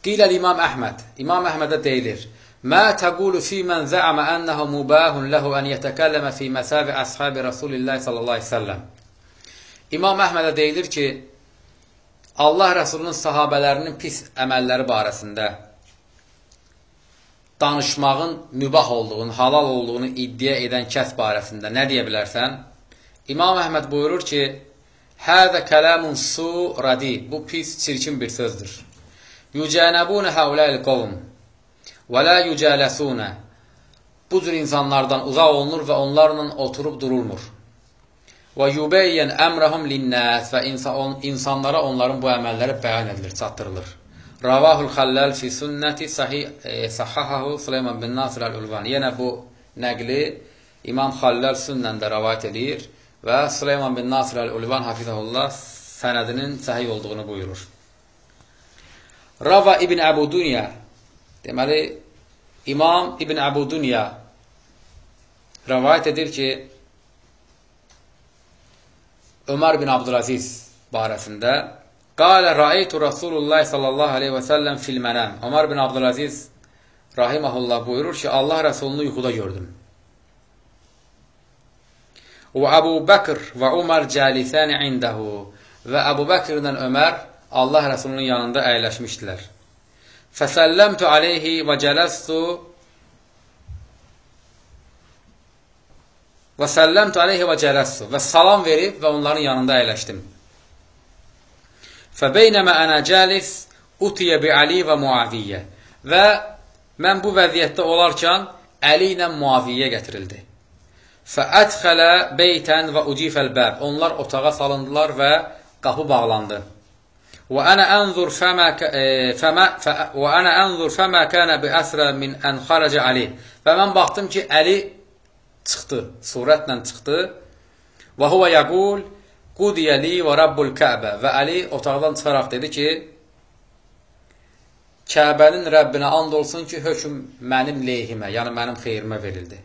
Qiləl İmam Əhməd, İmam Əhmədə deyilir, Mə təqulu fi mən zəəmə ənəhu mubahun ləhu ən yətəkəlləmə fi məsəvi əshabi Rasulillahi sallallahu aleyhi səlləm. İmam Əhmədə deyilir ki, Allah Rəsulunun sahabələrinin pis əməlləri barəsində danışmağın mübah olduğunu, halal olduğunu iddia edən kəs barəsində nə deyə bilərsən? İmam Əhməd buyurur ki, Həzə kələmun su radi. Bu pis, çirkin bir sözdür. Yücənəbunə həuləl qovm. Və la yücələsunə Bu cür insanlardan uzaq olunur və onlarla oturub durulmur. Və yubeyyən əmrəhum linnəs və insan, insanlara onların bu əməlləri bəyan edilir, çatdırılır. Ravahul Xalləl fi sünnəti sahih, e, Süleyman bin Nasir əl-Ulvan. Yenə bu nəqli İmam Xalləl sünnəndə rəvayət edir və Süleyman bin Nasir əl-Ulvan hafizəhullah sənədinin səhih olduğunu buyurur. Rava İbn Əbu Dünya Deməli, İmam İbn Əbu Dünya rəvayət edir ki, Ömər bin Abdülaziz barəsində Qalə rəaytu Rasulullah sallallahu aleyhi və səlləm fil mənəm. Ömər bin Abdüləziz rahiməhullah buyurur ki, Allah Rəsulunu yuxuda gördüm. Və Əbu Bəkr və Umar cəlisəni indəhu və Əbu Bəkrlə Ömər Allah Rəsulunun yanında əyləşmişdilər. Fəsəlləmtu aleyhi və cələstu və səlləmtu aleyhi və cələstu və salam verib və onların yanında əyləşdim. Fəbeynəmə ənə cəlis utiyə bi Ali və Muaviyyə və mən bu vəziyyətdə olarkən Əli ilə Muaviyyə gətirildi. Fəədxələ beytən və ucifəl bəb. Onlar otağa salındılar və qapı bağlandı. Və ana anzur fama fama və ana anzur fama kana bi asra min an xaraca Ali. Və mən baxdım ki, Əli çıxdı, surətlə çıxdı. Və huwa yaqul Qudiyə li və Rabbul Kəbə və Əli otaqdan çıxaraq dedi ki, Kəbənin Rəbbinə and olsun ki, hökm mənim lehimə, yəni mənim xeyrimə verildi.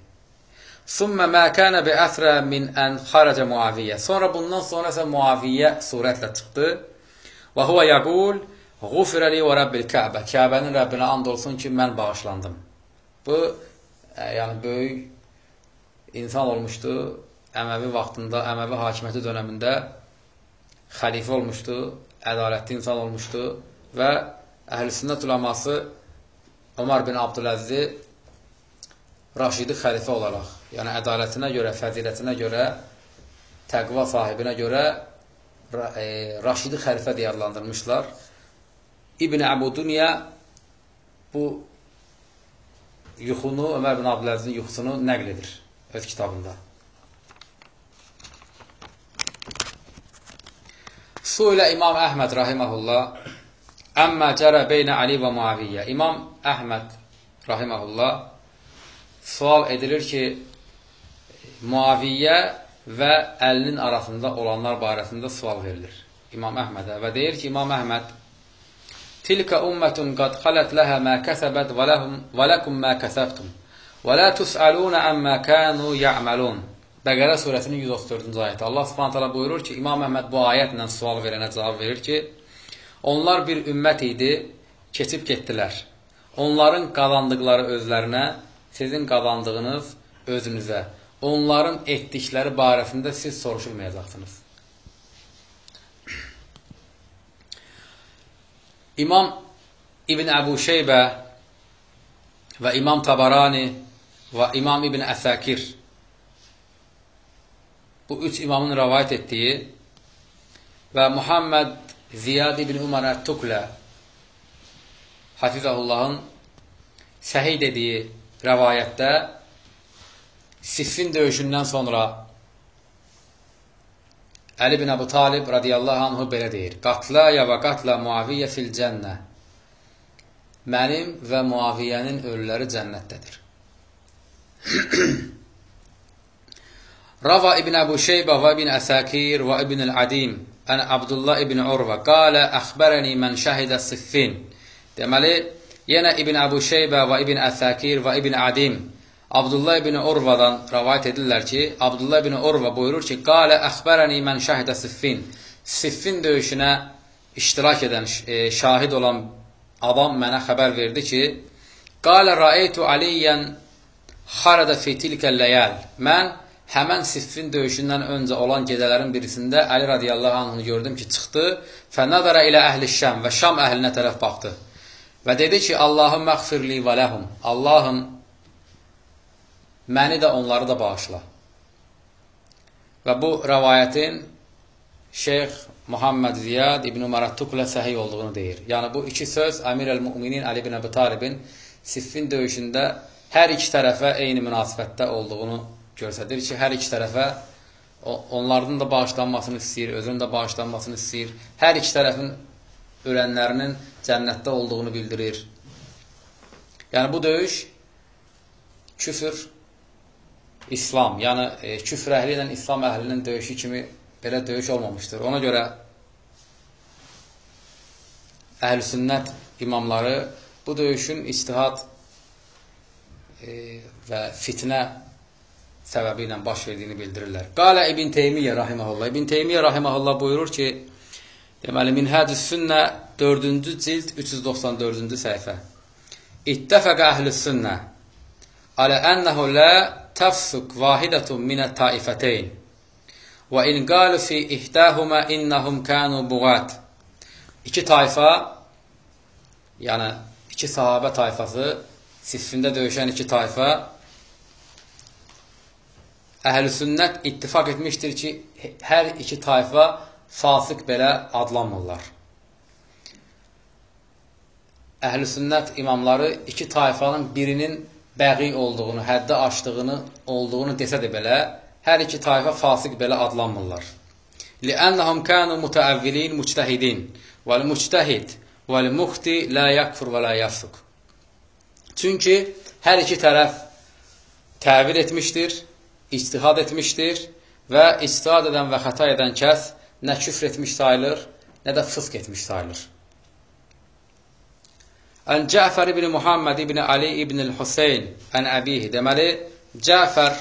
Sümmə mə kənə bi əsrə min ən xarəcə Muaviyyə. Sonra bundan sonra isə Muaviyyə surətlə çıxdı. Və huvə yəqul,Ğufirə li və Rabbil Kəbə. Kəbənin Rəbbinə and olsun ki, mən bağışlandım. Bu, e, yəni böyük insan olmuşdu. Əməvi vaxtında, Əməvi hakimiyyəti dönəmində xəlifə olmuşdu, ədalətli insan olmuşdu və əhl-sünnət uləması Ömər bin Abdüləzzi Raşidi xəlifə olaraq, yəni ədalətinə görə, fəzilətinə görə, təqva sahibinə görə e, Raşidi xəlifə deyə adlandırmışlar. İbn Əbu Dünya bu yuxunu, Ömər bin Abdüləzizin yuxusunu nəql edir öz kitabında. Suilə İmam Əhməd rahiməhullah Əmmə cərə beynə Ali və Muaviyyə. İmam Əhməd rahiməhullah sual edilir ki, Muaviyyə və əlinin arasında olanlar barəsində sual verilir İmam Əhmədə və deyir ki, İmam Əhməd Tilkə ümmətun qad xalət ləhə mə kəsəbət və ləkum mə kəsəbtum və lə tus'alunə əmmə kənu ya'məlun Bəqərə surəsinin 134-cü ayəti. Allah Subhanahu taala buyurur ki, İmam Əhməd bu ayətlə sual verənə cavab verir ki, onlar bir ümmət idi, keçib getdilər. Onların qazandıqları özlərinə, sizin qazandığınız özünüzə. Onların etdikləri barəsində siz soruşulmayacaqsınız. İmam İbn Əbu Şeybə və İmam Tabarani və İmam İbn Əsəkir bu üç imamın rəvayət etdiyi və Muhammed Ziyad ibn Umar Ət-Tuklə Hafizahullahın səhih dediyi rəvayətdə Siffin döyüşündən sonra Əli bin Əbu Talib radiyallahu anhu belə deyir. Qatləyə və qatlə Muaviyyə fil cənnə. Mənim və Muaviyyənin ölüləri cənnətdədir. Rava ibn Əbu Şeybə və ibn Əsəkir və ibn Əl-Adim ən Abdullah ibn Urva qalə əxbərəni mən şəhidə siffin. Deməli, yenə ibn Əbu Şeybə və ibn Əsəkir və ibn Ədim Abdullah ibn Urvadan rəvayət edirlər ki, Abdullah ibn Urva buyurur ki, qalə əxbərəni mən şəhidə siffin. Siffin döyüşünə iştirak edən, e, şahid olan adam mənə xəbər verdi ki, qalə rəeytu aliyyən xarada fi tilkəl ləyəl. Mən həmən siffin döyüşündən öncə olan gecələrin birisində Əli radiyallahu anhını gördüm ki, çıxdı, fənədərə ilə əhli şəm və Şam əhlinə tərəf baxdı və dedi ki, Allahım məğfirli və ləhum, Allahım məni də onları da bağışla. Və bu rəvayətin Şeyx Muhammed Ziyad İbn-i Marattuklə səhiy olduğunu deyir. Yəni, bu iki söz Əmir əl-Müminin Əli ibn Əbi Talibin siffin döyüşündə hər iki tərəfə eyni münasibətdə olduğunu göstərir ki, hər iki tərəfə onların da bağışlanmasını istəyir, özünün də bağışlanmasını istəyir. Hər iki tərəfin ölənlərinin cənnətdə olduğunu bildirir. Yəni, bu döyüş küfür, İslam, yəni e, küfr əhli ilə İslam əhlinin döyüşü kimi belə döyüş olmamışdır. Ona görə əhl-i sünnət imamları bu döyüşün istihad e, və fitnə səbəbi ilə baş verdiyini bildirirlər. Qalə İbn Teymiyyə rahiməhullah. İbn Teymiyyə rahiməhullah buyurur ki, Deməli, Minhəcü Sünnə 4-cü cild 394-cü səhifə. İttəfəqə əhl-i sünnə alə ənəhu lə təfsuk vahidətun minət taifəteyn və in qalu fi ihdəhumə innəhum kənu buğat. İki tayfa, yəni iki sahabə tayfası, siffində döyüşən iki tayfa, əhl-i sünnət ittifak etmişdir ki, hər iki tayfa fasıq belə adlanmırlar. Əhl-i sünnət imamları iki tayfanın birinin bəği olduğunu, həddə aşdığını, olduğunu desə də belə, hər iki tayfa fasıq belə adlanmırlar. لِأَنَّهُمْ كَانُوا مُتَأَوِّلِينَ مُجْتَهِدِينَ وَالْمُجْتَهِدْ وَالْمُخْتِ لَا يَكْفُرْ وَلَا يَفْسُقُ Çünki hər iki tərəf təvil etmişdir, ictihad etmişdir və ictihad edən və xəta edən kəs nə küfr etmiş sayılır, nə də fısk etmiş sayılır. Ən Cəfər ibn Muhammed ibn Ali ibn Hüseyn ən əbihi deməli, Cəfər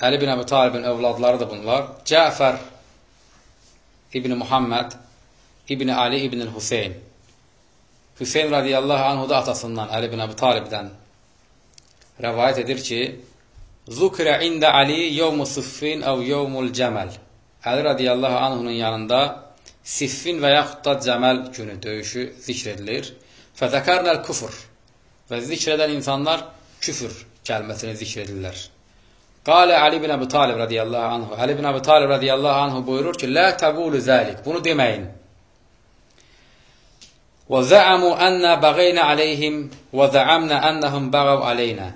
Əli ibn Əbi Talibin övladlarıdır bunlar. Cəfər ibn Muhammed ibn Ali ibn Hüseyn Hüseyn radiyallahu anhu da atasından, Əli ibn Əbi Talibdən rəvayət edir ki, Zukrə ində Ali yevmu siffin əv yevmul cəməl. Əli radiyallahu anhunun yanında siffin və yaxud da cəməl günü döyüşü zikr edilir. Fədəkərnəl küfür və zikr edən insanlar küfür kəlməsini zikr edirlər. Qalə Ali ibn Əbi Talib radiyallahu anhu. Ali ibn Əbi Talib radiyallahu anhu buyurur ki, Lə təqulu zəlik. Bunu deməyin. Və zəamu ənnə bəğeynə aleyhim və zəamnə ənnəhum bəğəv aleynə.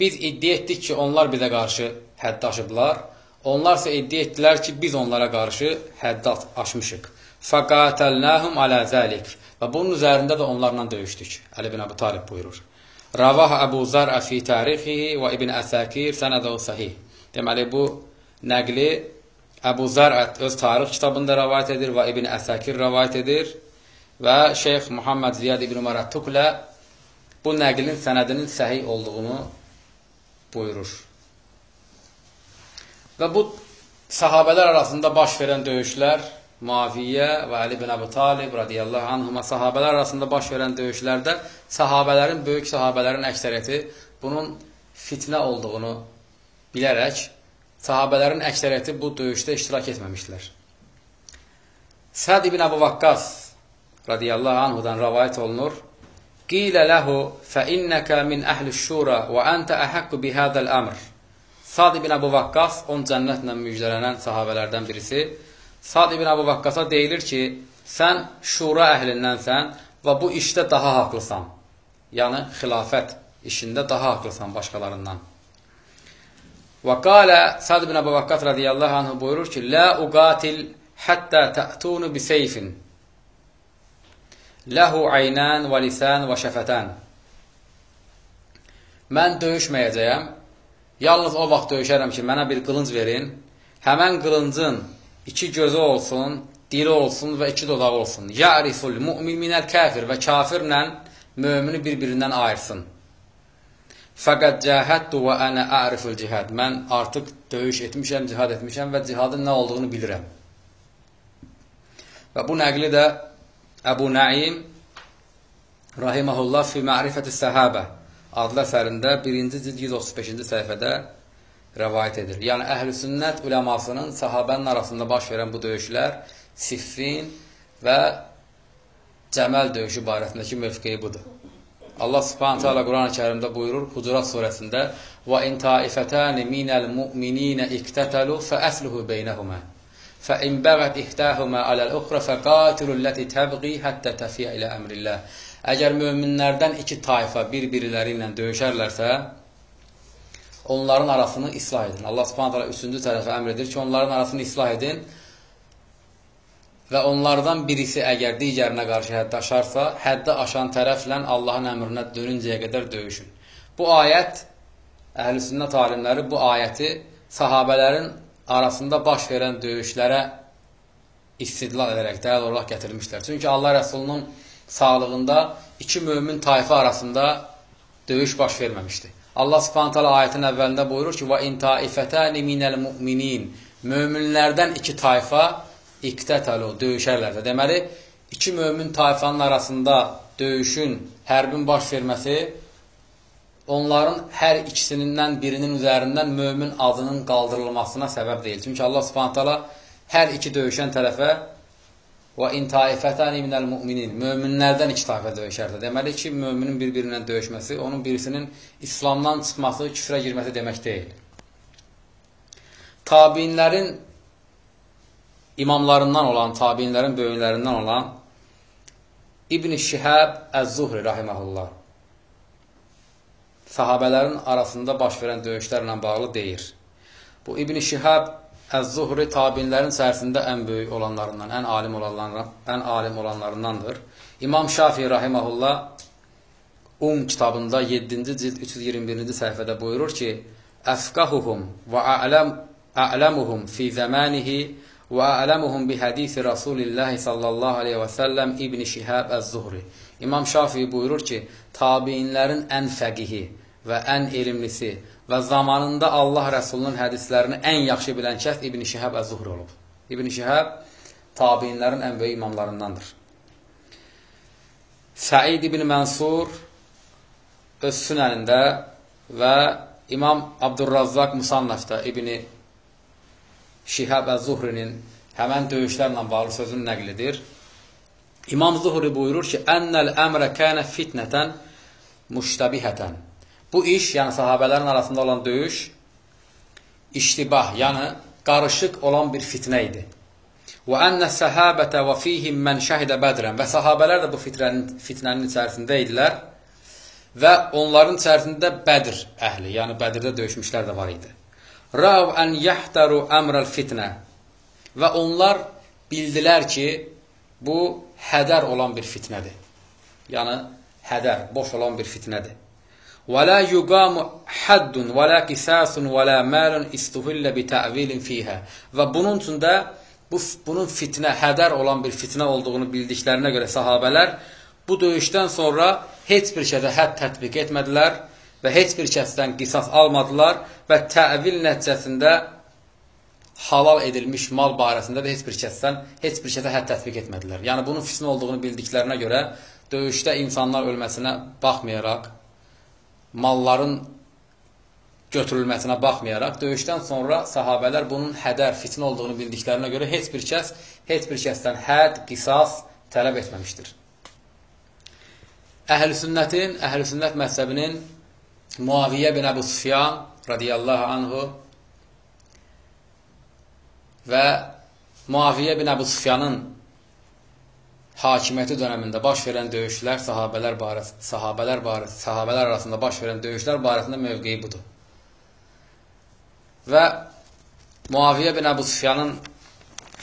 Biz iddia etdik ki, onlar bizə qarşı hədd aşıblar. Onlar isə iddia etdilər ki, biz onlara qarşı hədd aşmışıq. Fəqatəlnəhum alə zəlik. Və bunun üzərində də onlarla döyüşdük. Əli bin Əbu Talib buyurur. Ravah Əbu Zar fi tarixihi və İbn Əsəkir sənədəu sahih. Deməli, bu nəqli Əbu Zar öz tarix kitabında rəvayət edir və İbn Əsəkir rəvayət edir və Şeyx Muhammed Ziyad İbn Maratuklə bu nəqlin sənədinin səhih olduğunu buyurur. Və bu sahabələr arasında baş verən döyüşlər, Muaviyyə və Əli bin Əbu Talib radiyallahu anhuma sahabələr arasında baş verən döyüşlərdə sahabələrin, böyük sahabələrin əksəriyyəti bunun fitnə olduğunu bilərək sahabələrin əksəriyyəti bu döyüşdə iştirak etməmişlər. Səd ibn Əbu Vakqas radiyallahu anhudan rəvayət olunur. Qilə ləhu fə innəkə min əhli şura və əntə əhəqqü bihədəl əmr. Sad ibn Əbu Vakqas, on cənnətlə müjdələnən sahabələrdən birisi, Sad ibn Əbu Vaqqasa deyilir ki, sən şura əhlindənsən və bu işdə daha haqlısan. Yəni, xilafət işində daha haqlısan başqalarından. Və qalə Sad ibn Əbu Vaqqas radiyallahu anhu buyurur ki, Lə uqatil həttə tə'tunu biseyfin. Ləhu aynən və lisən və şəfətən. Mən döyüşməyəcəyəm. Yalnız o vaxt döyüşərəm ki, mənə bir qılınc verin. Həmən qılıncın iki gözü olsun, dili olsun və iki dodağı olsun. Ya'riful mu'min minəl kafir və kafirlə mömini bir-birindən ayırsın. Fəqət cəhəddu və ənə a'riful cihad. Mən artıq döyüş etmişəm, cihad etmişəm və cihadın nə olduğunu bilirəm. Və bu nəqli də Əbu Naim Rahiməhullah fi Ma'rifəti Səhabə adlı əsərində 1-ci cild 135-ci səhifədə rəvayət edir. Yəni, əhl-i sünnət uləmasının sahabənin arasında baş verən bu döyüşlər Siffin və Cəməl döyüşü barəsindəki mövqeyi budur. Allah subhanətə alə Quran-ı kərimdə buyurur Hucurat surəsində Və in taifətəni minəl mu'mininə iqtətəlu fəəsluhu beynəhumə فإن bəğət ihdəhumə aləl-uxra fəqatilulləti təbği həttə təfiyə ilə əmrilləh. Əgər möminlərdən iki tayfa bir-biriləri ilə döyüşərlərsə, onların arasını islah edin. Allah subhanət hala üçüncü tərəfə əmr edir ki, onların arasını islah edin və onlardan birisi əgər digərinə qarşı həddə aşarsa, həddə aşan tərəflə Allahın əmrinə dönüncəyə qədər döyüşün. Bu ayət, əhl-i sünnət alimləri bu ayəti sahabələrin arasında baş verən döyüşlərə istidlal edərək dəlil olaraq gətirmişlər. Çünki Allah Rəsulunun sağlığında iki mömin tayfa arasında döyüş baş verməmişdi. Allah Subhanahu taala ayətin əvvəlində buyurur ki: "Və in taifatan minel mu'minin" Möminlərdən iki tayfa iqtatalu döyüşərlər. Deməli, iki mömin tayfanın arasında döyüşün, hərbin baş verməsi onların hər ikisindən birinin üzərindən mömin adının qaldırılmasına səbəb deyil. Çünki Allah subhanət hala hər iki döyüşən tərəfə və intaifətəni minəl müminin möminlərdən iki tayfə döyüşərdir. Deməli ki, möminin bir-birindən döyüşməsi, onun birisinin İslamdan çıxması, küfrə girməsi demək deyil. Tabinlərin imamlarından olan, tabinlərin böyüklərindən olan İbn-i Şihəb Əz-Zuhri rahiməhullah sahabələrin arasında baş verən döyüşlərlə bağlı deyir. Bu İbn-i Şihəb Əz-Zuhri tabinlərin içərisində ən böyük olanlarından, ən alim olanlarından, ən alim olanlarındandır. İmam Şafii rahiməhullah Um kitabında 7-ci cild 321-ci səhifədə buyurur ki: "Əfqahuhum və a'lam a'lamuhum fi zamanihi və a'lamuhum bi hadisi Rasulillah sallallahu aleyhi və səlləm İbn Şihab əz-Zuhri. İmam Şafii buyurur ki, tabiinlərin ən fəqihi və ən elmlisi və zamanında Allah Rəsulunun hədislərini ən yaxşı bilən kəs İbn Şihab əz-Zuhri olub. İbn Şihab tabiinlərin ən böyük imamlarındandır. Səid ibn Mənsur öz sünənində və İmam Abdurrazzaq Musannafda İbni Şihab Əz-Zuhrinin həmən döyüşlərlə bağlı sözünü nəql edir. İmam Zuhri buyurur ki, Ənəl əmrə kənə fitnətən müştəbihətən. Bu iş, yəni sahabələrin arasında olan döyüş, iştibah, yəni qarışıq olan bir fitnə idi. Və ənə səhabətə və fihim mən şəhidə bədrən. Və sahabələr də bu fitnənin, fitnənin içərisində idilər. Və onların içərisində Bədir əhli, yəni Bədirdə döyüşmüşlər də var idi. Rav ən yəhtaru əmrəl fitnə və onlar bildilər ki, bu hədər olan bir fitnədir. Yəni, hədər, boş olan bir fitnədir. Və la yuqamu haddun və la qisasun və la malun istuhillə bi təvilin fiyhə. Və bunun üçün də bu, bunun fitnə, hədər olan bir fitnə olduğunu bildiklərinə görə sahabələr bu döyüşdən sonra heç bir şeydə hədd tətbiq etmədilər və heç bir kəsdən qisas almadılar və təvil nəticəsində halal edilmiş mal barəsində də heç bir kəsdən heç bir kəsə hədd tətbiq etmədilər. Yəni bunun fitnə olduğunu bildiklərinə görə döyüşdə insanlar ölməsinə baxmayaraq, malların götürülməsinə baxmayaraq, döyüşdən sonra sahabələr bunun hədər, fitnə olduğunu bildiklərinə görə heç bir kəs, heç bir kəsdən hədd, qisas tələb etməmişdir. Əhl-i sünnətin, əhl-i sünnət məzəbinin Muaviyyə bin Əbu Sufyan radiyallahu anhu və Muaviyyə bin Əbu Sufyanın hakimiyyəti dönəmində baş verən döyüşlər sahabələr barəsində, sahabələr barəsində, sahabələr arasında baş verən döyüşlər barəsində mövqeyi budur. Və Muaviyyə bin Əbu Sufyanın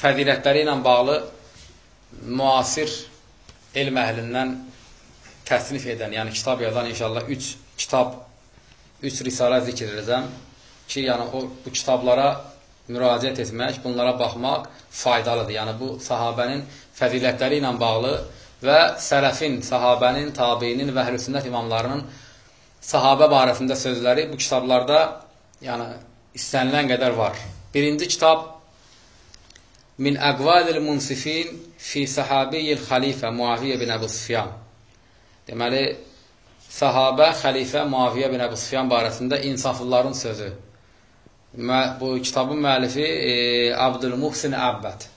fədilətləri ilə bağlı müasir elm əhlindən təsnif edən, yəni kitab yazan inşallah üç kitab üç risalə zikr edəcəm ki, yəni o, bu kitablara müraciət etmək, bunlara baxmaq faydalıdır. Yəni bu sahabənin fəzilətləri ilə bağlı və sələfin, sahabənin, tabiinin və əhlüsünnət imamlarının sahabə barəsində sözləri bu kitablarda yəni istənilən qədər var. Birinci kitab Min əqvalil munsifin fi sahabiyyil xalifə Muaviyyə bin Əbu Sufyan. Deməli, sahabə, xəlifə Muaviyyə bin Əbu Sufyan barəsində insaflıların sözü. Bu kitabın müəllifi e, Abdülmuhsin Əbbəd.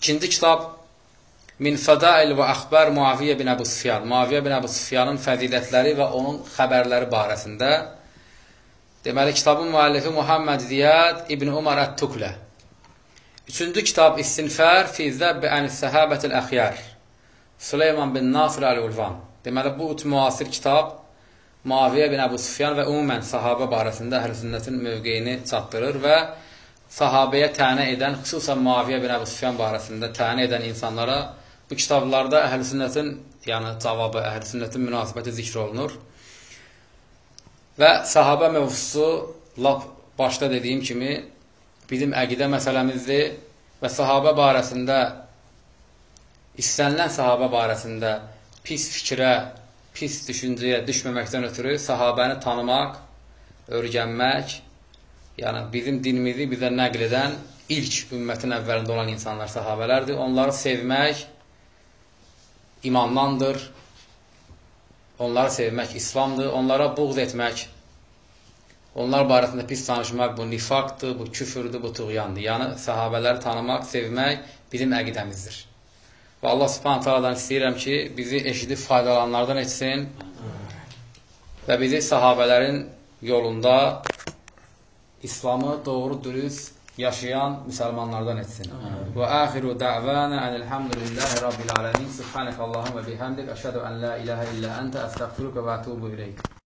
İkinci kitab Min Fədail və Əxbər Muaviyyə bin Əbu Sufyan. Muaviyyə bin Əbu Sufyanın fədilətləri və onun xəbərləri barəsində. Deməli, kitabın müəllifi Muhammed Ziyad İbn Umar Ət-Tuklə. Üçüncü kitab İstinfər fi Zəbbi Ənis-Səhabətil Əxyar. Süleyman bin Nasir Əl-Ulvan. Deməli, bu üç müasir kitab Muaviyyə bin Əbu Sufyan və ümumən sahabə barəsində əhl-sünnətin mövqeyini çatdırır və sahabəyə tənə edən, xüsusən Muaviyyə bin Əbu Sufyan barəsində tənə edən insanlara bu kitablarda əhl-sünnətin, yəni cavabı, əhl-sünnətin münasibəti zikr olunur. Və sahabə mövzusu lap başda dediyim kimi bizim əqidə məsələmizdir və sahabə barəsində istənilən sahabə barəsində pis fikrə, pis düşüncəyə düşməməkdən ötürü sahabəni tanımaq, örgənmək yəni bizim dinimizi bizə nəql edən ilk ümmətin əvvəlində olan insanlar sahabələrdir. Onları sevmək imandandır. Onları sevmək İslamdır. Onlara buğd etmək, onlar barəsində pis danışmaq bu nifaqdır, bu küfürdür, bu tuğyandır. Yəni sahabələri tanımaq, sevmək bizim əqidəmizdir. Və Allah Subhanahu taaladan istəyirəm ki, bizi eşidib faydalananlardan etsin və bizi sahabələrin yolunda İslamı doğru dürüst yaşayan müsəlmanlardan etsin. Və axiru da'vana enelhamdülillahi rabbil alamin. Subhanakallahumma bihamdik. Əşhədu en la ilahe illa ente estağfiruke və etûbu ileyk.